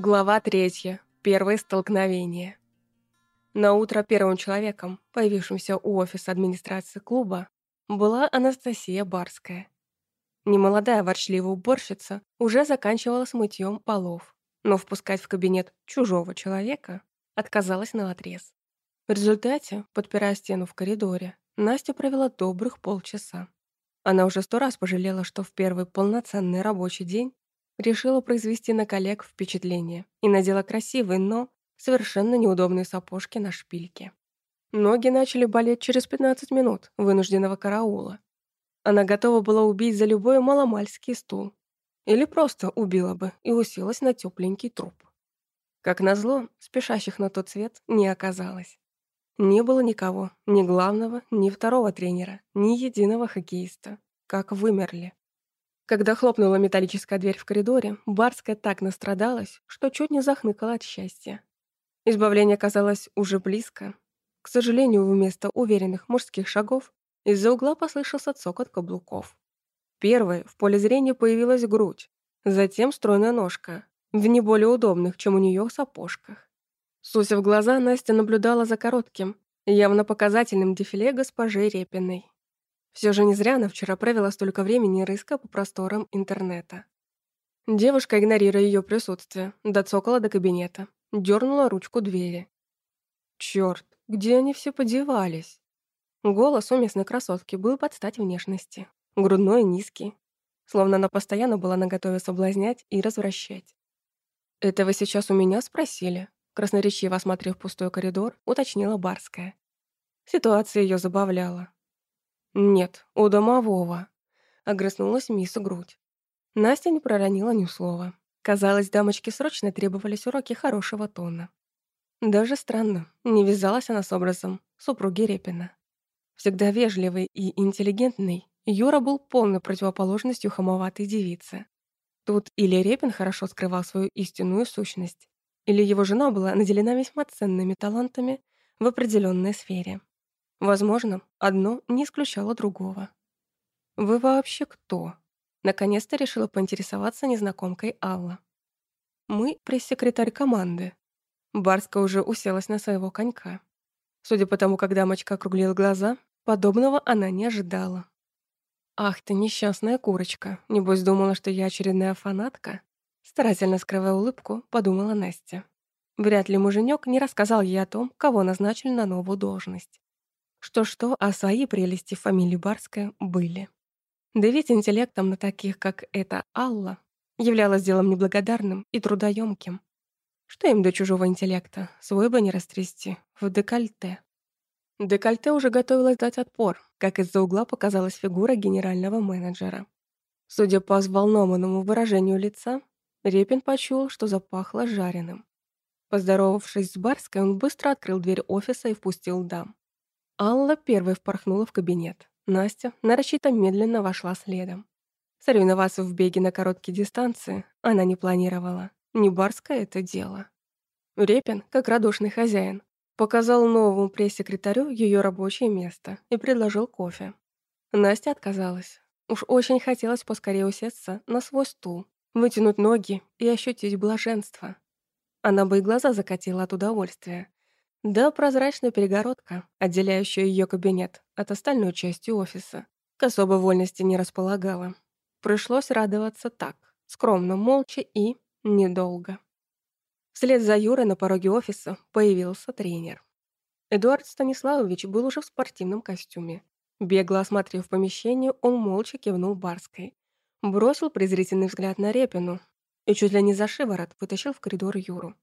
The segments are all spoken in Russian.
Глава третья. Первое столкновение. На утро первым человеком, появившимся у офиса администрации клуба, была Анастасия Барская. Немолодая ворчливая уборщица уже заканчивала с мытьем полов, но впускать в кабинет чужого человека отказалась наотрез. В результате, подпирая стену в коридоре, Настя провела добрых полчаса. Она уже сто раз пожалела, что в первый полноценный рабочий день решила произвести на коллег впечатление и надела красивые, но совершенно неудобные сапожки на шпильке. Ноги начали болеть через 15 минут вынужденного караула. Она готова была убить за любой маломальский стул. Или просто убила бы и уселась на тепленький труп. Как назло, спешащих на тот свет не оказалось. Не было никого, ни главного, ни второго тренера, ни единого хоккеиста. Как вымерли. Когда хлопнула металлическая дверь в коридоре, Барская так настрадалась, что чуть не захныкала от счастья. Избавление казалось уже близко. К сожалению, вместо уверенных мужских шагов из-за угла послышался цокот каблуков. Первой в поле зрения появилась грудь, затем стройная ножка, в не более удобных, чем у нее сапожках. Суся в глаза, Настя наблюдала за коротким, явно показательным дефиле госпожи Репиной. Все же не зря она вчера провела столько времени, рыска по просторам интернета. Девушка, игнорируя ее присутствие, доцокала до кабинета, дернула ручку двери. Черт, где они все подевались? Голос у местной красотки был под стать внешности. Грудной, низкий. Словно она постоянно была наготове соблазнять и развращать. «Это вы сейчас у меня спросили?» Красноречиво осмотрев пустой коридор, уточнила Барская. Ситуация ее забавляла. «Нет, у домового», — огрызнулась мисс Грудь. Настя не проронила ни слова. Казалось, дамочке срочно требовались уроки хорошего тона. Даже странно, не вязалась она с образом супруги Репина. Всегда вежливый и интеллигентный, Юра был полной противоположностью хамоватой девицы. Тут или Репин хорошо скрывал свою истинную сущность, или его жена была наделена весьма ценными талантами в определенной сфере. Возможно, одно не исключало другого. «Вы вообще кто?» Наконец-то решила поинтересоваться незнакомкой Алла. «Мы пресс-секретарь команды». Барска уже уселась на своего конька. Судя по тому, как дамочка округлила глаза, подобного она не ожидала. «Ах ты, несчастная курочка, небось думала, что я очередная фанатка?» Старательно скрывая улыбку, подумала Настя. Вряд ли муженек не рассказал ей о том, кого назначили на новую должность. Что-что, а свои прелести фамилии Барская были. Да ведь интеллектом на таких, как эта Алла, являлось делом неблагодарным и трудоемким. Что им до чужого интеллекта, свой бы не растрясти, в декольте. Декольте уже готовилось дать отпор, как из-за угла показалась фигура генерального менеджера. Судя по взволнованному выражению лица, Репин почуял, что запахло жареным. Поздоровавшись с Барской, он быстро открыл дверь офиса и впустил дам. Алла первой впорхнула в кабинет. Настя нарочито медленно вошла следом. Соревноваться в беге на короткие дистанции она не планировала. Не барское это дело. Репин, как радушный хозяин, показал новому пресс-секретарю ее рабочее место и предложил кофе. Настя отказалась. Уж очень хотелось поскорее усесться на свой стул, вытянуть ноги и ощутить блаженство. Она бы и глаза закатила от удовольствия, да прозрачная перегородка, отделяющая ее кабинет от остальной части офиса, к особой вольности не располагала. Пришлось радоваться так, скромно, молча и недолго. Вслед за Юрой на пороге офиса появился тренер. Эдуард Станиславович был уже в спортивном костюме. Бегло осмотрев помещение, он молча кивнул Барской. Бросил презрительный взгляд на Репину и чуть ли не за шиворот вытащил в коридор Юру.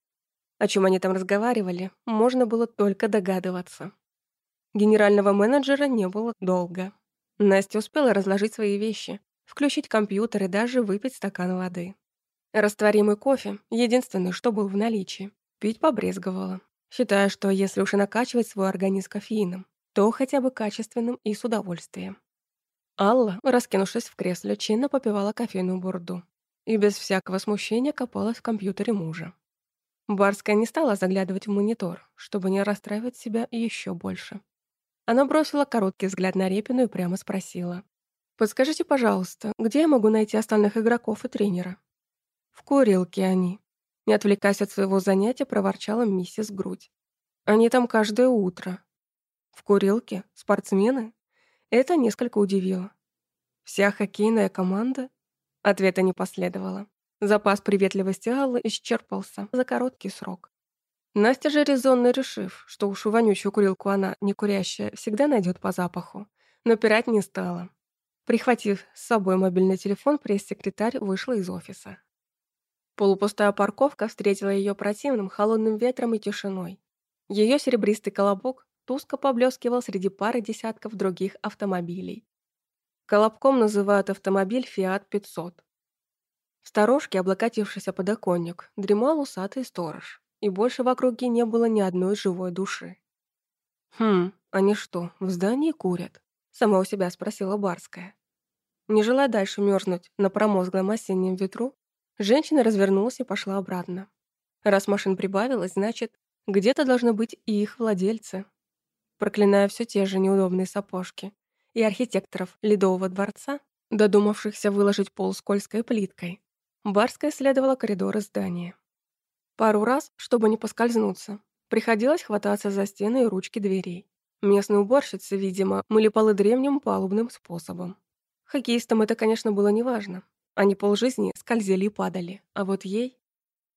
О чем они там разговаривали, можно было только догадываться. Генерального менеджера не было долго. Настя успела разложить свои вещи, включить компьютер и даже выпить стакан воды. Растворимый кофе — единственное, что был в наличии. Пить побрезговала, считая, что если уж и накачивать свой организм кофеином, то хотя бы качественным и с удовольствием. Алла, раскинувшись в кресле, чинно попивала кофейную бурду и без всякого смущения копалась в компьютере мужа. Барская не стала заглядывать в монитор, чтобы не расстраивать себя еще больше. Она бросила короткий взгляд на Репину и прямо спросила. «Подскажите, пожалуйста, где я могу найти остальных игроков и тренера?» «В курилке они». Не отвлекаясь от своего занятия, проворчала миссис Грудь. Они там каждое утро. В курилке? Спортсмены? Это несколько удивило. Вся хоккейная команда? Ответа не последовало. Запас приветливости Аллы исчерпался за короткий срок. Настя же резонно решив, что уж вонючую курилку она, не курящая, всегда найдет по запаху, но пирать не стала. Прихватив с собой мобильный телефон, пресс-секретарь вышла из офиса. Полупустая парковка встретила ее противным холодным ветром и тишиной. Ее серебристый колобок туско поблескивал среди пары десятков других автомобилей. Колобком называют автомобиль «Фиат 500». В сторожке, облокотившийся подоконник, дремал усатый сторож и больше в округе не было ни одной живой души. «Хм, они что, в здании курят?» — сама у себя спросила Барская. Не желая дальше мерзнуть на промозглом осеннем ветру, женщина развернулась и пошла обратно. Раз машин прибавилось, значит, где-то должны быть и их владельцы. Проклиная все те же неудобные сапожки и архитекторов Ледового дворца, додумавшихся выложить пол скользкой плиткой, Барская следовала коридоры здания. Пару раз, чтобы не поскользнуться, приходилось хвататься за стены и ручки дверей. Местные уборщицы, видимо, мыли полы древним палубным способом. Хоккеистам это, конечно, было неважно. Они полжизни скользили и падали. А вот ей...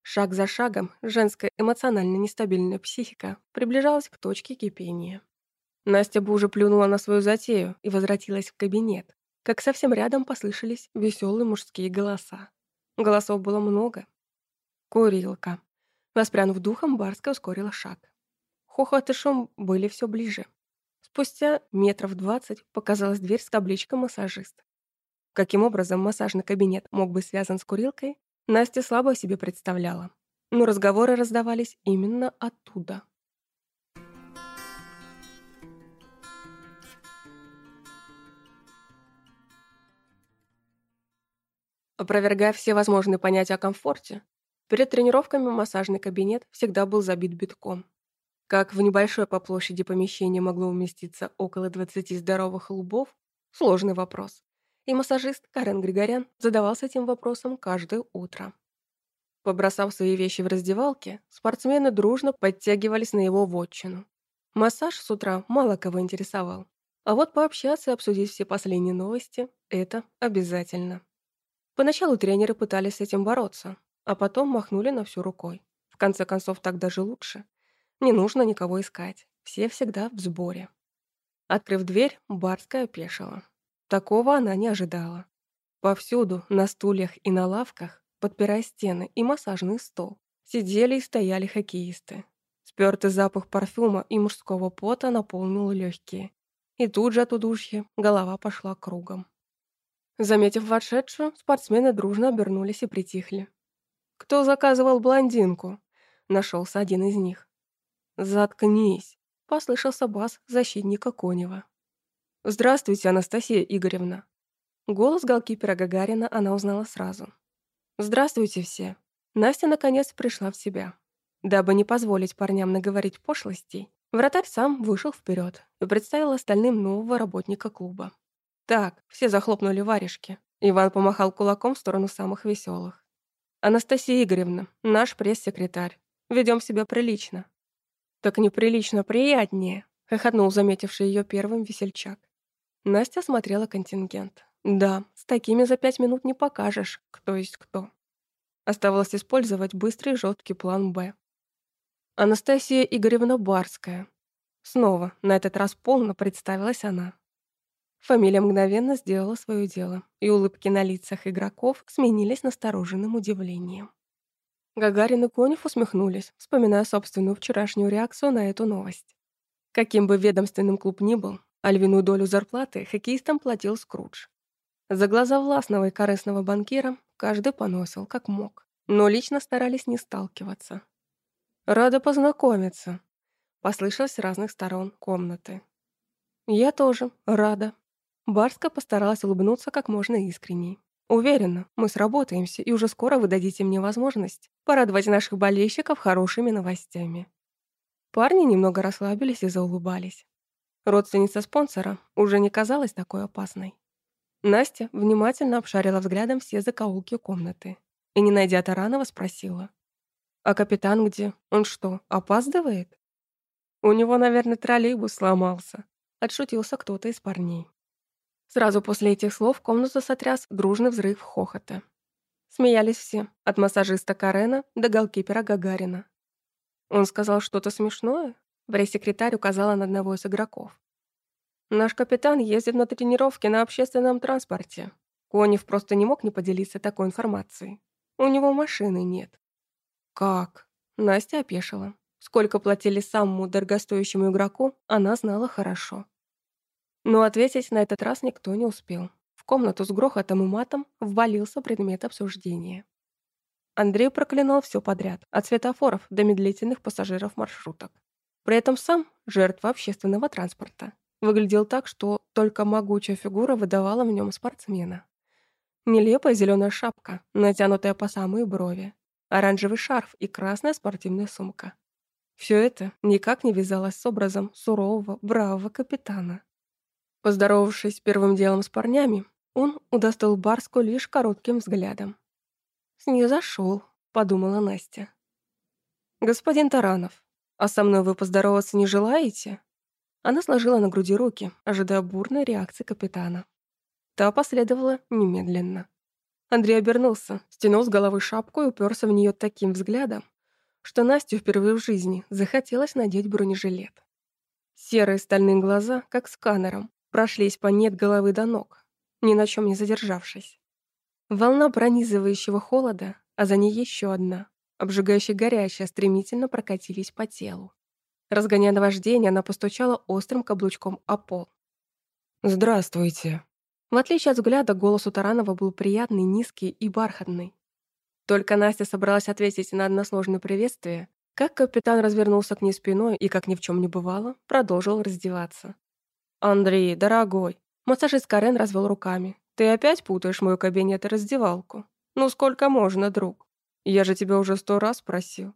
Шаг за шагом женская эмоционально нестабильная психика приближалась к точке кипения. Настя бы уже плюнула на свою затею и возвратилась в кабинет, как совсем рядом послышались веселые мужские голоса. Голосов было много. Курилка. Воспрянув духом, Барская ускорила шаг. Хохот и шум были все ближе. Спустя метров двадцать показалась дверь с табличкой «Массажист». Каким образом массажный кабинет мог быть связан с курилкой, Настя слабо себе представляла. Но разговоры раздавались именно оттуда. Опровергая все возможные понятия о комфорте, Перед тренировками массажный кабинет всегда был забит битком. Как в небольшое по площади помещение могло уместиться около 20 здоровых лбов – сложный вопрос. И массажист Карен Григорян задавался этим вопросом каждое утро. Побросав свои вещи в раздевалке, спортсмены дружно подтягивались на его вотчину. Массаж с утра мало кого интересовал. А вот пообщаться и обсудить все последние новости – это обязательно. Поначалу тренеры пытались с этим бороться, а потом махнули на всю рукой. В конце концов, так даже лучше. Не нужно никого искать. Все всегда в сборе. Открыв дверь, Барская опешила. Такого она не ожидала. Повсюду, на стульях и на лавках, подпирая стены и массажный стол, сидели и стояли хоккеисты. Спёртый запах парфюма и мужского пота наполнил легкие. И тут же от удушья голова пошла кругом. Заметив вошедшую, спортсмены дружно обернулись и притихли. «Кто заказывал блондинку?» Нашелся один из них. «Заткнись!» — послышался бас защитника Конева. «Здравствуйте, Анастасия Игоревна!» Голос голкипера Гагарина она узнала сразу. «Здравствуйте все!» Настя наконец пришла в себя. Дабы не позволить парням наговорить пошлостей, вратарь сам вышел вперед и представил остальным нового работника клуба. «Так, все захлопнули варежки». Иван помахал кулаком в сторону самых веселых. «Анастасия Игоревна, наш пресс-секретарь. Ведем себя прилично». «Так неприлично, приятнее», — хохотнул заметивший ее первым весельчак. Настя смотрела контингент. «Да, с такими за пять минут не покажешь, кто есть кто». Оставалось использовать быстрый жесткий план «Б». Анастасия Игоревна Барская. Снова, на этот раз полно представилась она. Фамилия мгновенно сделала свое дело, и улыбки на лицах игроков сменились настороженным удивлением. Гагарин и Конев усмехнулись, вспоминая собственную вчерашнюю реакцию на эту новость. Каким бы ведомственным клуб ни был, а львиную долю зарплаты хоккеистам платил Скрудж. За глаза властного и корыстного банкира каждый поносил, как мог, но лично старались не сталкиваться. «Рада познакомиться», — послышалось с разных сторон комнаты. «Я тоже рада», Барска постаралась улыбнуться как можно искренней. «Уверена, мы сработаемся, и уже скоро вы дадите мне возможность порадовать наших болельщиков хорошими новостями». Парни немного расслабились и заулыбались. Родственница спонсора уже не казалась такой опасной. Настя внимательно обшарила взглядом все закоулки комнаты и, не найдя Таранова, спросила. А капитан где? Он что, опаздывает? У него, наверное, троллейбус сломался. Отшутился кто-то из парней. Сразу после этих слов комнату сотряс дружный взрыв хохота. Смеялись все, от массажиста Карена до голкипера Гагарина. Он сказал что-то смешное? Пресс-секретарь указала на одного из игроков. Наш капитан ездит на тренировки на общественном транспорте. Конев просто не мог не поделиться такой информацией. У него машины нет. Как? Настя опешила. Сколько платили самому дорогостоящему игроку, она знала хорошо. Но ответить на этот раз никто не успел. В комнату с грохотом и матом ввалился предмет обсуждения. Андрей проклинал все подряд, от светофоров до медлительных пассажиров маршруток. При этом сам жертва общественного транспорта. Выглядел так, что только могучая фигура выдавала в нем спортсмена. Нелепая зеленая шапка, натянутая по самые брови, оранжевый шарф и красная спортивная сумка. Все это никак не вязалось с образом сурового, бравого капитана. Поздоровавшись первым делом с парнями, он удостоил Барску лишь коротким взглядом. «С нее зашел», — подумала Настя. «Господин Таранов, а со мной вы поздороваться не желаете?» Она сложила на груди руки, ожидая бурной реакции капитана. Та последовала немедленно. Андрей обернулся, стянул с головы шапку и уперся в нее таким взглядом, что Настю впервые в жизни захотелось надеть бронежилет. Серые стальные глаза, как сканером, прошлись по нет головы до ног, ни на чем не задержавшись. Волна пронизывающего холода, а за ней еще одна, обжигающая горячая, стремительно прокатились по телу. Разгоняя наваждение, она постучала острым каблучком о пол. «Здравствуйте». В отличие от взгляда, голос у Таранова был приятный, низкий и бархатный. Только Настя собралась ответить на односложное приветствие, как капитан развернулся к ней спиной и, как ни в чем не бывало, продолжил раздеваться. «Андрей, дорогой!» Массажист Карен развел руками. «Ты опять путаешь мою кабинет и раздевалку? Ну сколько можно, друг? Я же тебя уже сто раз просил».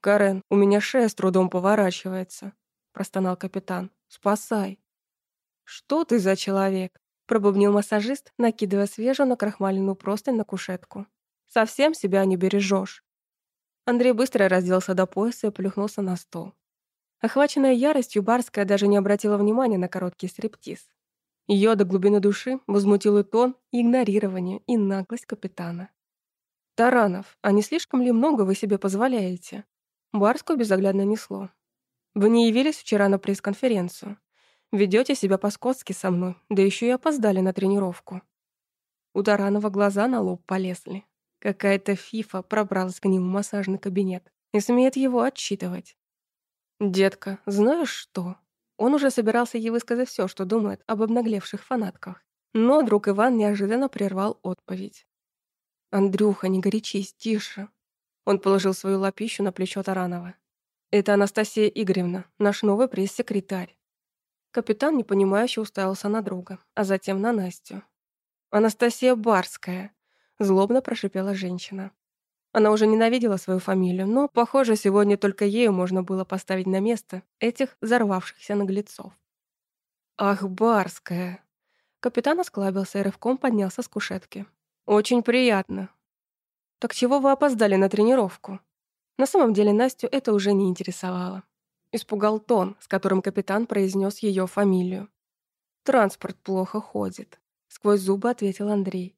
«Карен, у меня шея с трудом поворачивается», – простонал капитан. «Спасай». «Что ты за человек?» – пробубнил массажист, накидывая свежую накрахмаленную простынь на кушетку. «Совсем себя не бережешь». Андрей быстро разделся до пояса и плюхнулся на стол. Охваченная яростью, Барская даже не обратила внимания на короткий стриптиз. Ее до глубины души возмутил и тон, и игнорирование, и наглость капитана. «Таранов, а не слишком ли много вы себе позволяете?» Барскую безоглядно несло. «Вы не явились вчера на пресс-конференцию. Ведете себя по-скотски со мной, да еще и опоздали на тренировку». У Таранова глаза на лоб полезли. Какая-то фифа пробралась к нему в массажный кабинет и смеет его отчитывать. «Детка, знаешь что?» Он уже собирался ей высказать все, что думает об обнаглевших фанатках. Но друг Иван неожиданно прервал отповедь. «Андрюха, не горячись, тише. Он положил свою лапищу на плечо Таранова. «Это Анастасия Игоревна, наш новый пресс-секретарь». Капитан непонимающе уставился на друга, а затем на Настю. «Анастасия Барская», — злобно прошипела женщина. Она уже ненавидела свою фамилию, но, похоже, сегодня только ею можно было поставить на место этих взорвавшихся наглецов. «Ах, Барская!» Капитан осклабился и рывком поднялся с кушетки. «Очень приятно. «Так чего вы опоздали на тренировку?» На самом деле Настю это уже не интересовало. Испугал тон, с которым капитан произнес ее фамилию. «Транспорт плохо ходит», — сквозь зубы ответил Андрей.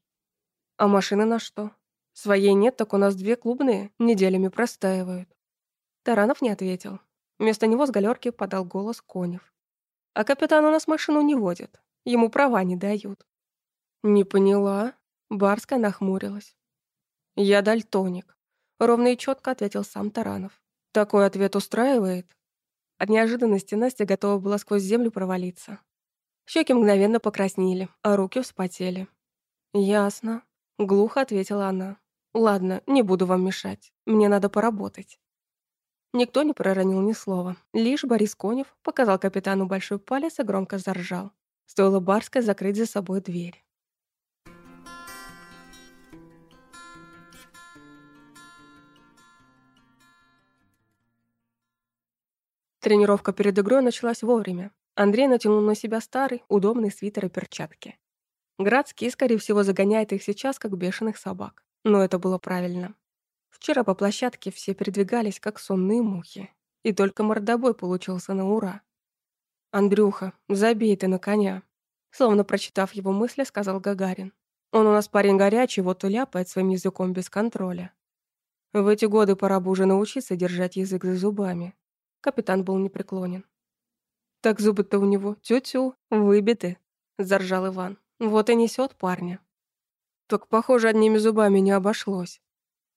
«А машины на что? Своей нет, так у нас две клубные, неделями простаивают». Таранов не ответил. Вместо него с галерки подал голос Конев. «А капитан у нас машину не водит. Ему права не дают». «Не поняла». Барская нахмурилась. «Я дальтоник», — ровно и четко ответил сам Таранов. «Такой ответ устраивает?» От неожиданности Настя готова была сквозь землю провалиться. Щеки мгновенно покраснели, а руки вспотели. «Ясно», — глухо ответила она. «Ладно, не буду вам мешать. Мне надо поработать». Никто не проронил ни слова. Лишь Борис Конев показал капитану большой палец и громко заржал. Стоило Барской закрыть за собой дверь. Тренировка перед игрой началась вовремя. Андрей натянул на себя старый, удобный свитер и перчатки. Градский, скорее всего, загоняет их сейчас, как бешеных собак. Но это было правильно. Вчера по площадке все передвигались, как сонные мухи. И только мордобой получился на ура. «Андрюха, забей ты на коня», словно прочитав его мысли, сказал Гагарин. «Он у нас парень горячий, вот и ляпает своим языком без контроля. В эти годы пора бы уже научиться держать язык за зубами». Капитан был непреклонен. «Так зубы-то у него тю-тю, выбиты», — заржал Иван. «Вот и несет парня». «Так, похоже, одними зубами не обошлось».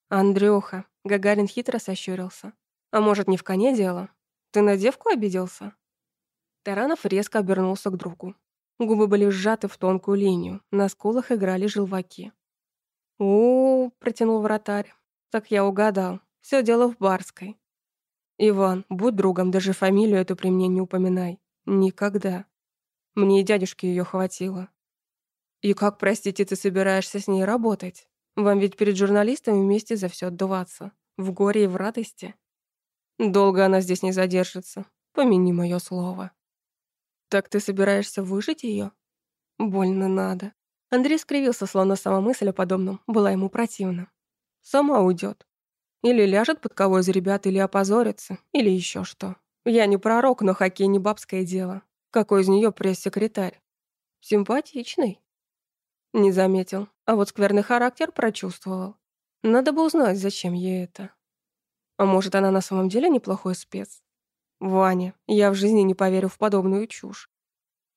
«Андрюха», — Гагарин хитро сощурился. «А может, не в коне дело? Ты на девку обиделся?» Таранов резко обернулся к другу. Губы были сжаты в тонкую линию, на скулах играли желваки. у, протянул вратарь. «Так я угадал. Все дело в Барской. «Иван, будь другом, даже фамилию эту при мне не упоминай. Никогда. Мне и дядюшки ее хватило». «И как, простите, ты собираешься с ней работать? Вам ведь перед журналистами вместе за все отдуваться. В горе и в радости. Долго она здесь не задержится. Помяни мое слово». «Так ты собираешься выжить ее? «Больно надо». Андрей скривился, словно сама мысль о подобном была ему противна. «Сама уйдет. Или ляжет под кого из ребят, или опозорится, или еще что. Я не пророк, но хоккей не бабское дело. Какой из нее пресс-секретарь? Симпатичный. Не заметил, а вот скверный характер прочувствовал. Надо бы узнать, зачем ей это. А может, она на самом деле неплохой спец? Ваня, я в жизни не поверю в подобную чушь.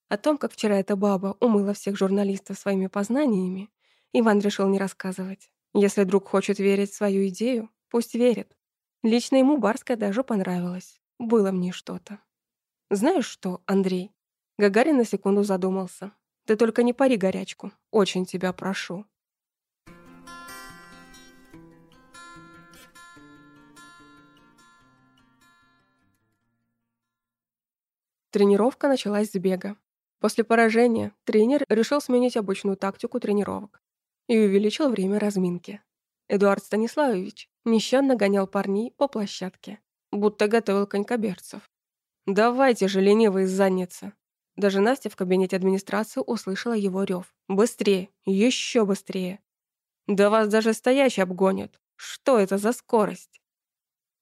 О том, как вчера эта баба умыла всех журналистов своими познаниями, Иван решил не рассказывать. Если друг хочет верить в свою идею, Пусть верит. Лично ему Барская даже понравилась. Было мне что-то. Знаешь что, Андрей? Гагарин на секунду задумался. Ты только не пари горячку. Очень тебя прошу. Тренировка началась с бега. После поражения тренер решил сменить обычную тактику тренировок и увеличил время разминки. Эдуард Станиславович нещадно гонял парней по площадке, будто готовил конькоберцев. «Давайте же, ленивые задницы!» Даже Настя в кабинете администрации услышала его рев. «Быстрее! Еще быстрее!» «Да вас даже стоящий обгонят! Что это за скорость?»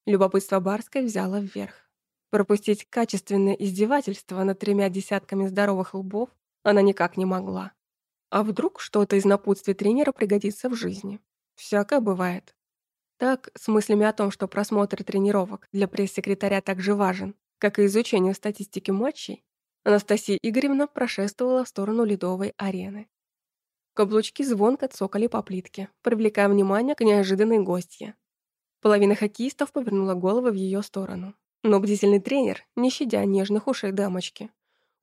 Любопытство Барской взяло вверх. Пропустить качественное издевательство над тремя десятками здоровых лбов она никак не могла. А вдруг что-то из напутствия тренера пригодится в жизни? Всякое бывает. Так, с мыслями о том, что просмотр тренировок для пресс-секретаря так же важен, как и изучение статистики матчей, Анастасия Игоревна прошествовала в сторону ледовой арены. Каблучки звонко цокали по плитке, привлекая внимание к неожиданной гостье. Половина хоккеистов повернула головы в ее сторону. Но бдительный тренер, не щадя нежных ушей дамочки,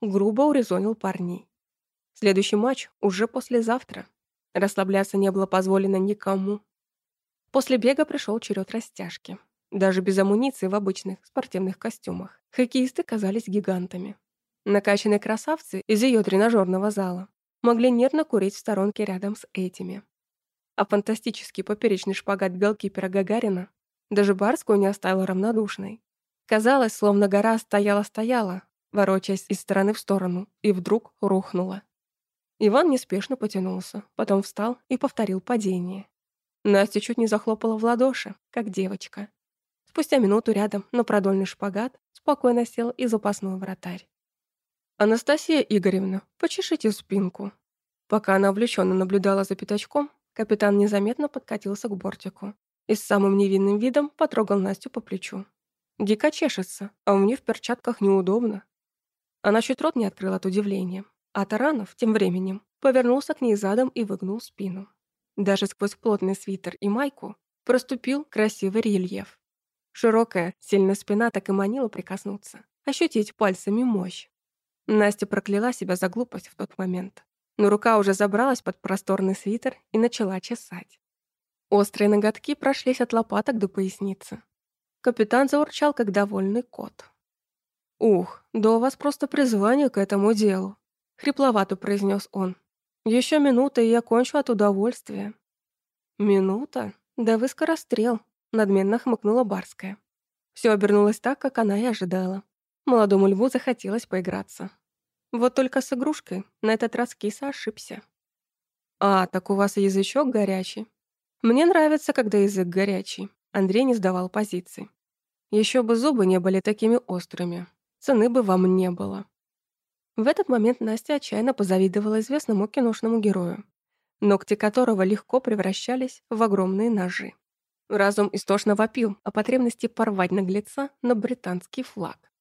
грубо урезонил парней. Следующий матч уже послезавтра. Расслабляться не было позволено никому. После бега пришел черед растяжки. Даже без амуниции в обычных спортивных костюмах. Хоккеисты казались гигантами. Накачанные красавцы из ее тренажерного зала могли нервно курить в сторонке рядом с этими. А фантастический поперечный шпагат голкипера Гагарина даже Барскую не оставил равнодушной. Казалось, словно гора стояла-стояла, ворочаясь из стороны в сторону, и вдруг рухнула. Иван неспешно потянулся, потом встал и повторил падение. Настя чуть не захлопала в ладоши, как девочка. Спустя минуту рядом на продольный шпагат спокойно сел и запасной вратарь. «Анастасия Игоревна, почешите спинку». Пока она увлеченно наблюдала за пятачком, капитан незаметно подкатился к бортику и с самым невинным видом потрогал Настю по плечу. Дико чешется, а у мне в перчатках неудобно. Она чуть рот не открыла от удивления, а Таранов, тем временем, повернулся к ней задом и выгнул спину. Даже сквозь плотный свитер и майку проступил красивый рельеф. Широкая, сильная спина так и манила прикоснуться, ощутить пальцами мощь. Настя прокляла себя за глупость в тот момент, но рука уже забралась под просторный свитер и начала чесать. Острые ноготки прошлись от лопаток до поясницы. Капитан заурчал, как довольный кот. «Ух, да у вас просто призвание к этому делу», — хрипловато произнес он. Еще минута, и я кончу от удовольствия». «Минута? Да вы скорострел», — надменно хмыкнула Барская. Все обернулось так, как она и ожидала. Молодому льву захотелось поиграться. Вот только с игрушкой на этот раз киса ошибся. «А, так у вас язычок горячий. Мне нравится, когда язык горячий. Андрей не сдавал позиций. Еще бы зубы не были такими острыми. Цены бы вам не было. В этот момент Настя отчаянно позавидовала известному киношному герою, ногти которого легко превращались в огромные ножи. Разум истошно вопил о потребности порвать наглеца на британский флаг.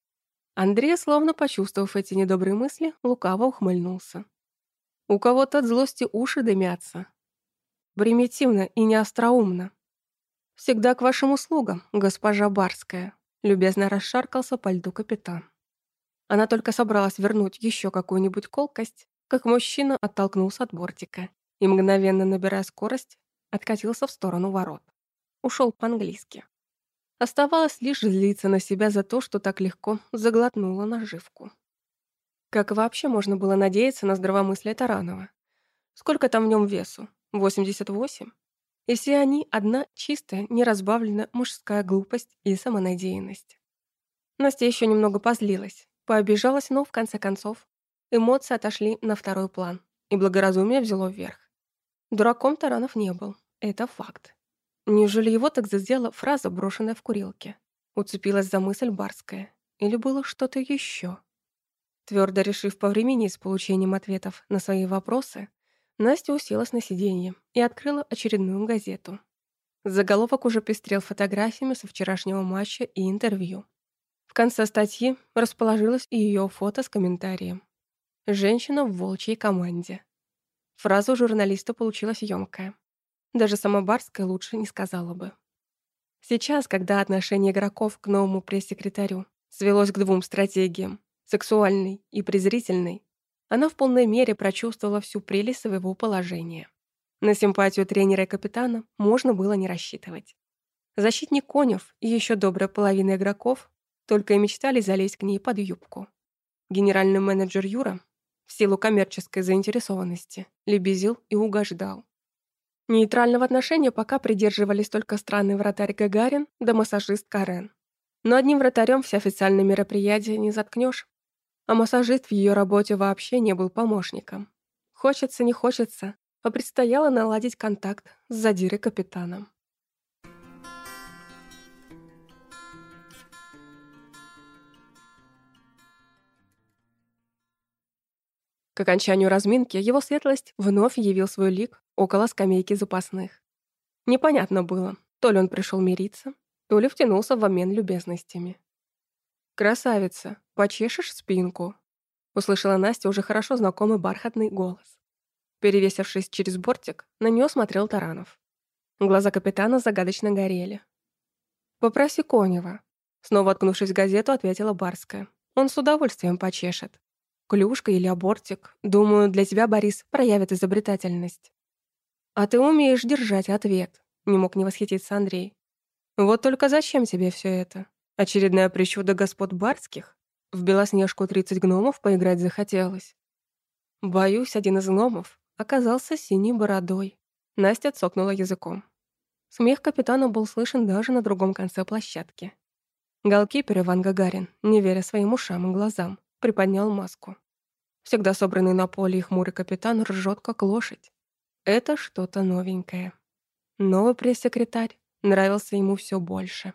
Андрей, словно почувствовав эти недобрые мысли, лукаво ухмыльнулся. У кого-то от злости уши дымятся. Примитивно и неостроумно. «Всегда к вашим услугам, госпожа Барская», любезно расшаркался по льду капитан. Она только собралась вернуть еще какую-нибудь колкость, как мужчина оттолкнулся от бортика и, мгновенно набирая скорость, откатился в сторону ворот. Ушел по-английски. Оставалось лишь злиться на себя за то, что так легко заглотнула наживку. Как вообще можно было надеяться на здравомыслие Таранова? Сколько там в нем весу? 88? И все они одна чистая, неразбавленная мужская глупость и самонадеянность. Настя еще немного позлилась, пообижалась, но в конце концов эмоции отошли на второй план, и благоразумие взяло вверх. Дураком Таранов не был, это факт. Неужели его так задела фраза, брошенная в курилке? Уцепилась за мысль Барская. Или было что-то еще? Твердо решив повременить с получением ответов на свои вопросы, Настя уселась на сиденье и открыла очередную газету. Заголовок уже пестрел фотографиями со вчерашнего матча и интервью. В конце статьи расположилось и ее фото с комментарием. «Женщина в волчьей команде». Фраза у журналиста получилась ёмкая. Даже сама Барская лучше не сказала бы. Сейчас, когда отношение игроков к новому пресс-секретарю свелось к двум стратегиям сексуальной и презрительной, она в полной мере прочувствовала всю прелесть своего положения. На симпатию тренера и капитана можно было не рассчитывать. Защитник Конев и еще добрая половина игроков только и мечтали залезть к ней под юбку. Генеральный менеджер Юра, в силу коммерческой заинтересованности, лебезил и угождал. Нейтрального отношения пока придерживались только странный вратарь Гагарин да массажист Карен. Но одним вратарем все официальные мероприятия не заткнешь а массажист в ее работе вообще не был помощником. Хочется, не хочется, а предстояло наладить контакт с задирой капитаном. К окончанию разминки его светлость вновь явил свой лик около скамейки запасных. Непонятно было, то ли он пришел мириться, то ли втянулся в обмен любезностями. «Красавица, почешешь спинку?» Услышала Настя уже хорошо знакомый бархатный голос. Перевесившись через бортик, на нее смотрел Таранов. Глаза капитана загадочно горели. «Попроси Конева», — снова откнувшись в газету, ответила Барская. «Он с удовольствием почешет. Клюшка или абортик. Думаю, для тебя, Борис, проявит изобретательность». «А ты умеешь держать ответ», — не мог не восхититься Андрей. «Вот только зачем тебе все это? Очередная причуда господ Барских? В Белоснежку 30 гномов поиграть захотелось. Боюсь, один из гномов оказался синей бородой. Настя цокнула языком. Смех капитана был слышен даже на другом конце площадки. Голкипер Иван Гагарин, не веря своим ушам и глазам, приподнял маску. Всегда собранный на поле и хмурый капитан ржет, как лошадь. Это что-то новенькое. Новый пресс-секретарь нравился ему все больше.